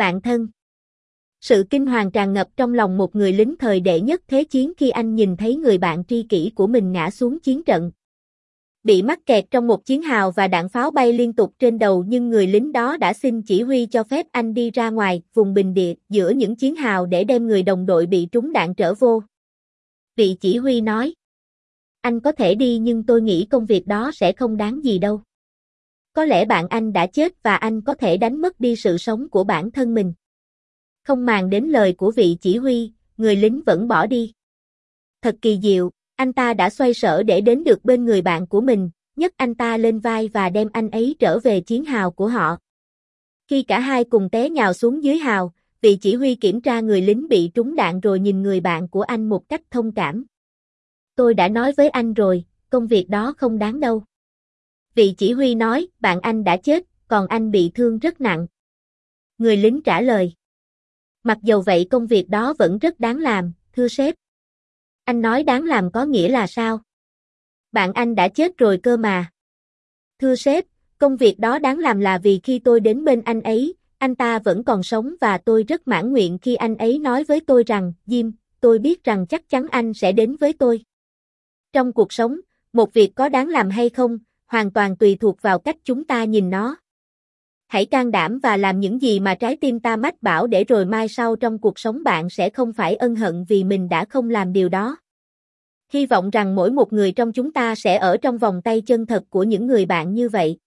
Bạn thân Sự kinh hoàng tràn ngập trong lòng một người lính thời đệ nhất thế chiến khi anh nhìn thấy người bạn tri kỷ của mình ngã xuống chiến trận. Bị mắc kẹt trong một chiến hào và đạn pháo bay liên tục trên đầu nhưng người lính đó đã xin chỉ huy cho phép anh đi ra ngoài, vùng bình địa, giữa những chiến hào để đem người đồng đội bị trúng đạn trở vô. Vị chỉ huy nói. Anh có thể đi nhưng tôi nghĩ công việc đó sẽ không đáng gì đâu. Có lẽ bạn anh đã chết và anh có thể đánh mất đi sự sống của bản thân mình. Không màng đến lời của vị chỉ huy, người lính vẫn bỏ đi. Thật kỳ diệu, anh ta đã xoay sở để đến được bên người bạn của mình, nhấc anh ta lên vai và đem anh ấy trở về chiến hào của họ. Khi cả hai cùng té nhào xuống dưới hào, vị chỉ huy kiểm tra người lính bị trúng đạn rồi nhìn người bạn của anh một cách thông cảm. Tôi đã nói với anh rồi, công việc đó không đáng đâu. Vị chỉ huy nói, bạn anh đã chết, còn anh bị thương rất nặng. Người lính trả lời. Mặc dầu vậy công việc đó vẫn rất đáng làm, thưa sếp. Anh nói đáng làm có nghĩa là sao? Bạn anh đã chết rồi cơ mà. Thưa sếp, công việc đó đáng làm là vì khi tôi đến bên anh ấy, anh ta vẫn còn sống và tôi rất mãn nguyện khi anh ấy nói với tôi rằng, Jim, tôi biết rằng chắc chắn anh sẽ đến với tôi. Trong cuộc sống, một việc có đáng làm hay không, hoàn toàn tùy thuộc vào cách chúng ta nhìn nó. Hãy can đảm và làm những gì mà trái tim ta mách bảo để rồi mai sau trong cuộc sống bạn sẽ không phải ân hận vì mình đã không làm điều đó. Hy vọng rằng mỗi một người trong chúng ta sẽ ở trong vòng tay chân thật của những người bạn như vậy.